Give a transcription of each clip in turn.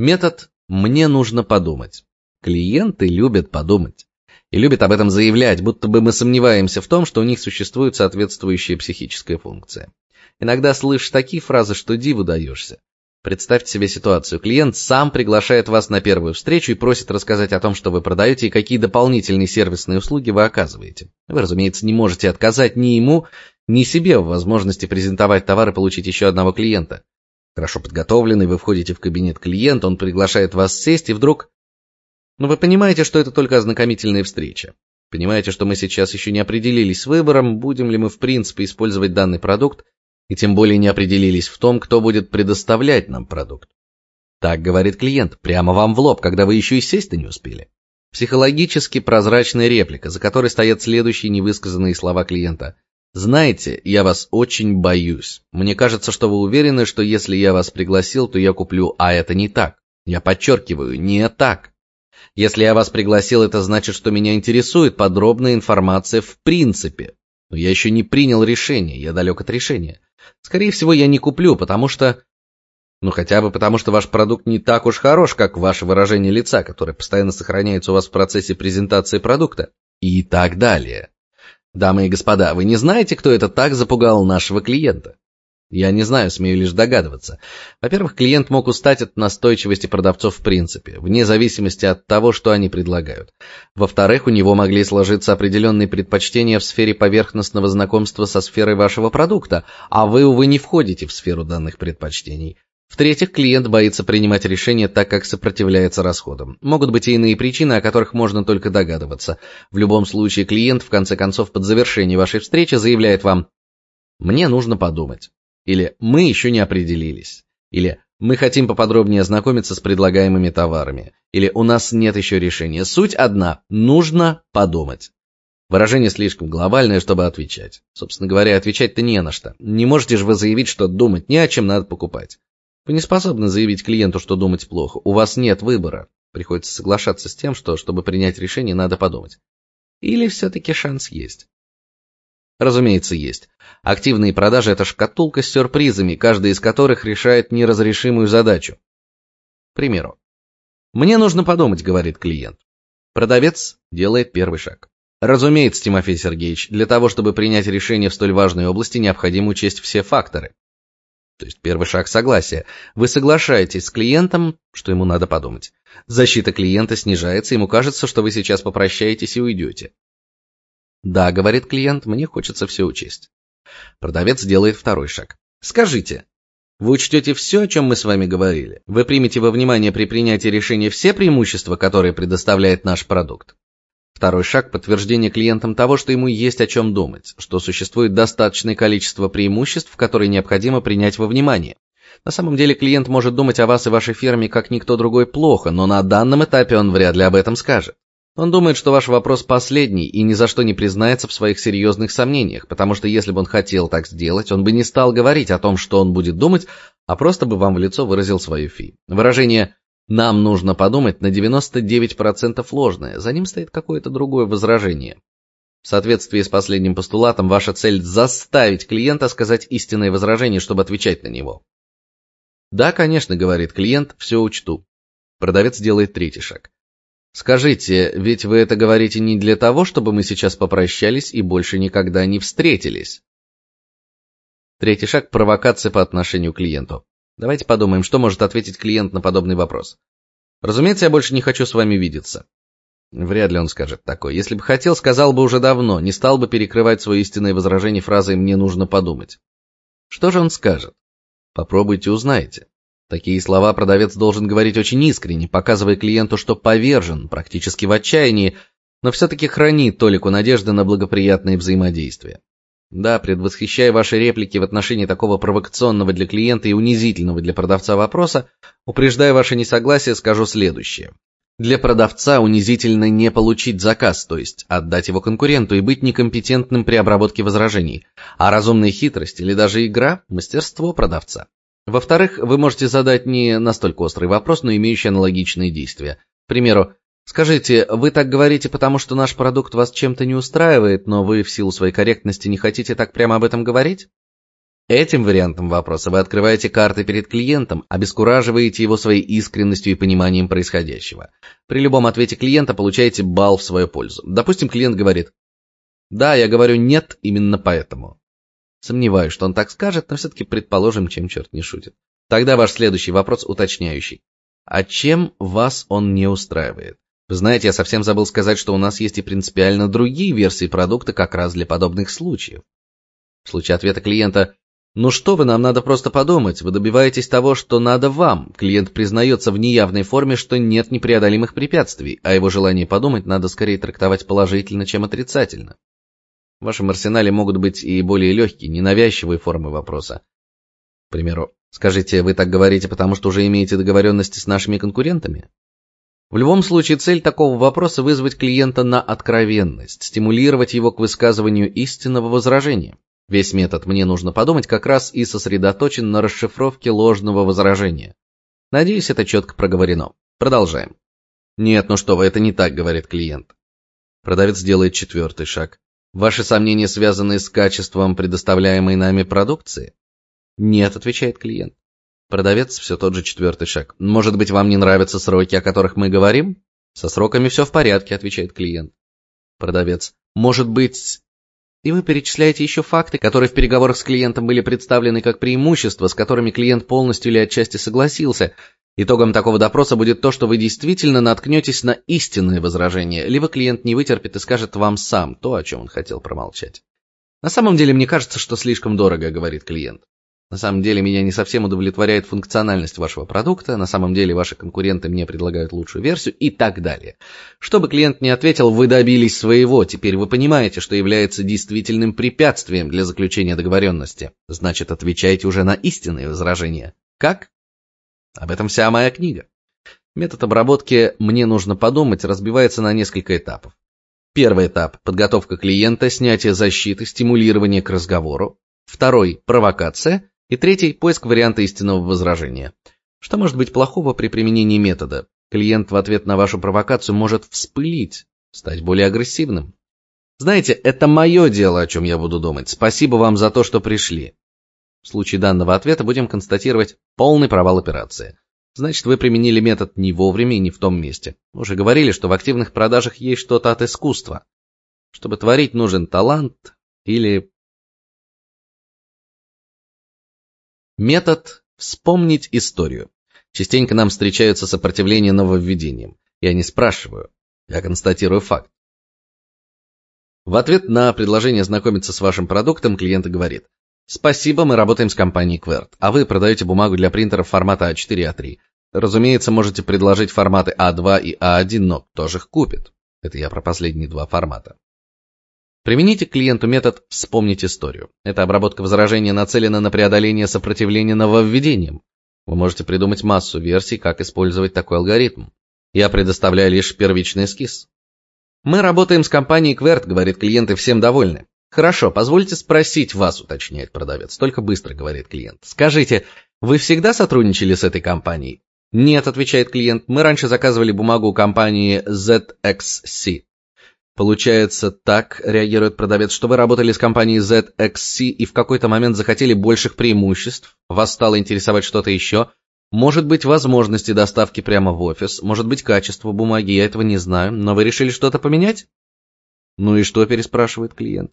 Метод «мне нужно подумать». Клиенты любят подумать. И любят об этом заявлять, будто бы мы сомневаемся в том, что у них существует соответствующая психическая функция. Иногда слышишь такие фразы, что диву даешься. Представьте себе ситуацию. Клиент сам приглашает вас на первую встречу и просит рассказать о том, что вы продаете и какие дополнительные сервисные услуги вы оказываете. Вы, разумеется, не можете отказать ни ему, ни себе в возможности презентовать товар и получить еще одного клиента. Хорошо подготовленный, вы входите в кабинет клиента, он приглашает вас сесть, и вдруг... Но ну, вы понимаете, что это только ознакомительная встреча. Понимаете, что мы сейчас еще не определились с выбором, будем ли мы в принципе использовать данный продукт, и тем более не определились в том, кто будет предоставлять нам продукт. Так говорит клиент, прямо вам в лоб, когда вы еще и сесть-то не успели. Психологически прозрачная реплика, за которой стоят следующие невысказанные слова клиента. Знаете, я вас очень боюсь. Мне кажется, что вы уверены, что если я вас пригласил, то я куплю, а это не так. Я подчеркиваю, не так. Если я вас пригласил, это значит, что меня интересует подробная информация в принципе. Но я еще не принял решение, я далек от решения. Скорее всего, я не куплю, потому что... Ну, хотя бы потому, что ваш продукт не так уж хорош, как ваше выражение лица, которое постоянно сохраняется у вас в процессе презентации продукта. И так далее. Дамы и господа, вы не знаете, кто это так запугал нашего клиента? Я не знаю, смею лишь догадываться. Во-первых, клиент мог устать от настойчивости продавцов в принципе, вне зависимости от того, что они предлагают. Во-вторых, у него могли сложиться определенные предпочтения в сфере поверхностного знакомства со сферой вашего продукта, а вы, увы, не входите в сферу данных предпочтений. В-третьих, клиент боится принимать решения так, как сопротивляется расходам. Могут быть и иные причины, о которых можно только догадываться. В любом случае, клиент, в конце концов, под завершение вашей встречи заявляет вам «Мне нужно подумать». Или «Мы еще не определились». Или «Мы хотим поподробнее ознакомиться с предлагаемыми товарами». Или «У нас нет еще решения». Суть одна – нужно подумать. Выражение слишком глобальное, чтобы отвечать. Собственно говоря, отвечать-то не на что. Не можете же вы заявить, что думать не о чем надо покупать. Вы не способны заявить клиенту, что думать плохо. У вас нет выбора. Приходится соглашаться с тем, что, чтобы принять решение, надо подумать. Или все-таки шанс есть? Разумеется, есть. Активные продажи – это шкатулка с сюрпризами, каждый из которых решает неразрешимую задачу. К примеру. «Мне нужно подумать», – говорит клиент. Продавец делает первый шаг. Разумеется, Тимофей Сергеевич, для того, чтобы принять решение в столь важной области, необходимо учесть все факторы. То есть первый шаг согласия. Вы соглашаетесь с клиентом, что ему надо подумать. Защита клиента снижается, ему кажется, что вы сейчас попрощаетесь и уйдете. Да, говорит клиент, мне хочется все учесть. Продавец делает второй шаг. Скажите, вы учтете все, о чем мы с вами говорили? Вы примете во внимание при принятии решения все преимущества, которые предоставляет наш продукт? Второй шаг – подтверждение клиентам того, что ему есть о чем думать, что существует достаточное количество преимуществ, которые необходимо принять во внимание. На самом деле клиент может думать о вас и вашей фирме как никто другой плохо, но на данном этапе он вряд ли об этом скажет. Он думает, что ваш вопрос последний и ни за что не признается в своих серьезных сомнениях, потому что если бы он хотел так сделать, он бы не стал говорить о том, что он будет думать, а просто бы вам в лицо выразил свою фи. Выражение «нам нужно подумать» на 99% ложное, за ним стоит какое-то другое возражение. В соответствии с последним постулатом, ваша цель – заставить клиента сказать истинное возражение, чтобы отвечать на него. «Да, конечно», – говорит клиент, – «все учту». Продавец делает третий шаг. Скажите, ведь вы это говорите не для того, чтобы мы сейчас попрощались и больше никогда не встретились? Третий шаг – провокация по отношению к клиенту. Давайте подумаем, что может ответить клиент на подобный вопрос. Разумеется, я больше не хочу с вами видеться. Вряд ли он скажет такое. Если бы хотел, сказал бы уже давно, не стал бы перекрывать свое истинное возражение фразой «мне нужно подумать». Что же он скажет? Попробуйте, узнаете. Такие слова продавец должен говорить очень искренне, показывая клиенту, что повержен, практически в отчаянии, но все-таки хранит толику надежды на благоприятные взаимодействия. Да, предвосхищая ваши реплики в отношении такого провокационного для клиента и унизительного для продавца вопроса, упреждая ваше несогласие, скажу следующее. Для продавца унизительно не получить заказ, то есть отдать его конкуренту и быть некомпетентным при обработке возражений, а разумная хитрость или даже игра – мастерство продавца. Во-вторых, вы можете задать не настолько острый вопрос, но имеющий аналогичные действия. К примеру, скажите, вы так говорите, потому что наш продукт вас чем-то не устраивает, но вы в силу своей корректности не хотите так прямо об этом говорить? Этим вариантом вопроса вы открываете карты перед клиентом, обескураживаете его своей искренностью и пониманием происходящего. При любом ответе клиента получаете балл в свою пользу. Допустим, клиент говорит: "Да, я говорю нет именно поэтому". Сомневаюсь, что он так скажет, но все таки предположим, чем черт не шутит. Тогда ваш следующий вопрос уточняющий. А чем вас он не устраивает? Вы знаете, я совсем забыл сказать, что у нас есть и принципиально другие версии продукта как раз для подобных случаев. В случае ответа клиента «Ну что вы, нам надо просто подумать, вы добиваетесь того, что надо вам», клиент признается в неявной форме, что нет непреодолимых препятствий, а его желание подумать надо скорее трактовать положительно, чем отрицательно. В вашем арсенале могут быть и более легкие, ненавязчивые формы вопроса. К примеру, скажите, вы так говорите, потому что уже имеете договоренности с нашими конкурентами? В любом случае, цель такого вопроса вызвать клиента на откровенность, стимулировать его к высказыванию истинного возражения. Весь метод мне нужно подумать как раз и сосредоточен на расшифровке ложного возражения. Надеюсь, это четко проговорено. Продолжаем. Нет, ну что вы, это не так, говорит клиент. Продавец делает четвертый шаг. Ваши сомнения связаны с качеством предоставляемой нами продукции? Нет, отвечает клиент. Продавец все тот же четвертый шаг. Может быть, вам не нравятся сроки, о которых мы говорим? Со сроками все в порядке, отвечает клиент. Продавец. Может быть, и вы перечисляете еще факты, которые в переговорах с клиентом были представлены как преимущества, с которыми клиент полностью или отчасти согласился. Итогом такого допроса будет то, что вы действительно наткнетесь на истинное возражение, либо клиент не вытерпит и скажет вам сам то, о чем он хотел промолчать. На самом деле, мне кажется, что слишком дорого, говорит клиент. На самом деле меня не совсем удовлетворяет функциональность вашего продукта, на самом деле ваши конкуренты мне предлагают лучшую версию и так далее. Чтобы клиент не ответил, вы добились своего, теперь вы понимаете, что является действительным препятствием для заключения договоренности. Значит, отвечаете уже на истинные возражения. Как? Об этом вся моя книга. Метод обработки «мне нужно подумать» разбивается на несколько этапов. Первый этап – подготовка клиента, снятие защиты, стимулирование к разговору. Второй – провокация. И третий – поиск варианта истинного возражения. Что может быть плохого при применении метода? Клиент в ответ на вашу провокацию может вспылить, стать более агрессивным. Знаете, это мое дело, о чем я буду думать. Спасибо вам за то, что пришли. В случае данного ответа будем констатировать полный провал операции. Значит, вы применили метод не вовремя и не в том месте. Уже говорили, что в активных продажах есть что-то от искусства. Чтобы творить, нужен талант или Метод вспомнить историю. Частенько нам встречаются сопротивления нововведениям. Я не спрашиваю, я констатирую факт. В ответ на предложение знакомиться с вашим продуктом клиент говорит: "Спасибо, мы работаем с компанией Quert, а вы продаете бумагу для принтеров формата А4 и А3. Разумеется, можете предложить форматы А2 и А1, но кто же их купит?" Это я про последние два формата. Примените к клиенту метод «вспомнить историю». Эта обработка возражения нацелена на преодоление сопротивления нововведениям. Вы можете придумать массу версий, как использовать такой алгоритм. Я предоставляю лишь первичный эскиз. Мы работаем с компанией Quert, говорит клиент, и всем довольны. Хорошо, позвольте спросить вас, уточняет продавец. Только быстро, говорит клиент. Скажите, вы всегда сотрудничали с этой компанией? Нет, отвечает клиент. Мы раньше заказывали бумагу у компании ZXC. Получается, так реагирует продавец, что вы работали с компанией ZXC и в какой-то момент захотели больших преимуществ, вас стало интересовать что-то еще, может быть, возможности доставки прямо в офис, может быть, качество бумаги, я этого не знаю, но вы решили что-то поменять? Ну и что, переспрашивает клиент.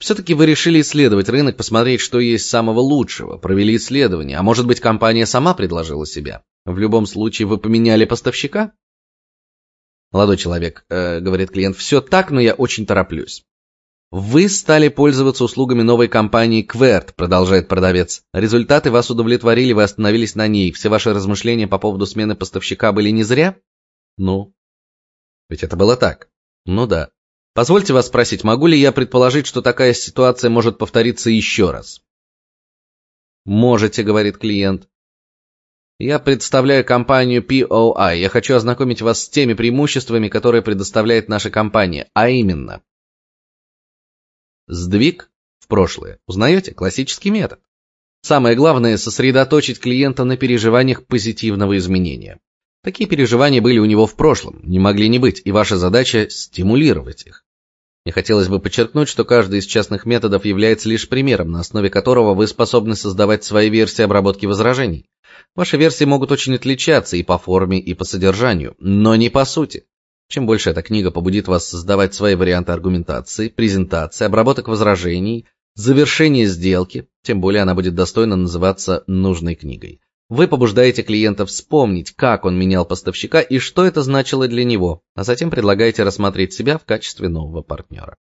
Все-таки вы решили исследовать рынок, посмотреть, что есть самого лучшего, провели исследование, а может быть, компания сама предложила себя. В любом случае, вы поменяли поставщика? Молодой человек, э, говорит клиент, все так, но я очень тороплюсь. Вы стали пользоваться услугами новой компании Quert, продолжает продавец. Результаты вас удовлетворили, вы остановились на ней. Все ваши размышления по поводу смены поставщика были не зря? Ну, ведь это было так. Ну да. Позвольте вас спросить, могу ли я предположить, что такая ситуация может повториться еще раз? Можете, говорит клиент. Я представляю компанию POI. Я хочу ознакомить вас с теми преимуществами, которые предоставляет наша компания, а именно сдвиг в прошлое. Узнаете? Классический метод. Самое главное сосредоточить клиента на переживаниях позитивного изменения. Такие переживания были у него в прошлом, не могли не быть, и ваша задача стимулировать их. Мне хотелось бы подчеркнуть, что каждый из частных методов является лишь примером, на основе которого вы способны создавать свои версии обработки возражений. Ваши версии могут очень отличаться и по форме, и по содержанию, но не по сути. Чем больше эта книга побудит вас создавать свои варианты аргументации, презентации, обработок возражений, завершения сделки, тем более она будет достойно называться нужной книгой. Вы побуждаете клиента вспомнить, как он менял поставщика и что это значило для него, а затем предлагаете рассмотреть себя в качестве нового партнера.